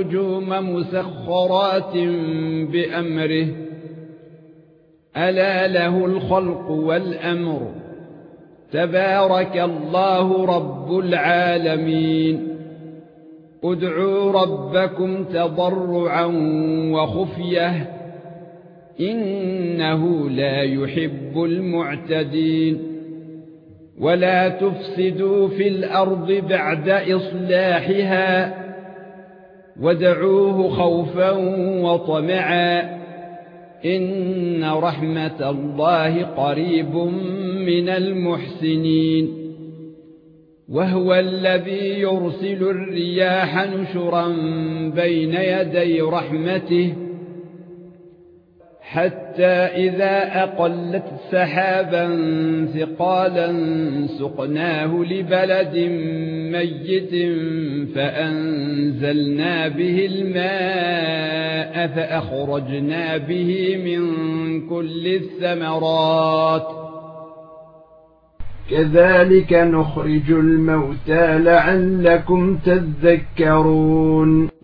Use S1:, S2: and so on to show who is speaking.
S1: والنجوم مسخرات بأمره. ألا له الخلق والأمر. تبارك الله رب العالمين. ادعوا ربكم تضرعا وخفية. إنه لا يحب المعتدين. ولا تفسدوا في الأرض بعد إصلاحها. ودعوه خوفا وطمعا ان رحمه الله قريب من المحسنين وهو الذي يرسل الرياح نشرا بين يدي رحمته حتى إذا أقلت سحابا ثقالا سقناه لبلد ميت فأنزلنا به الماء فأخرجنا به من كل الثمرات.
S2: كذلك نخرج الموتى لعلكم تذكرون.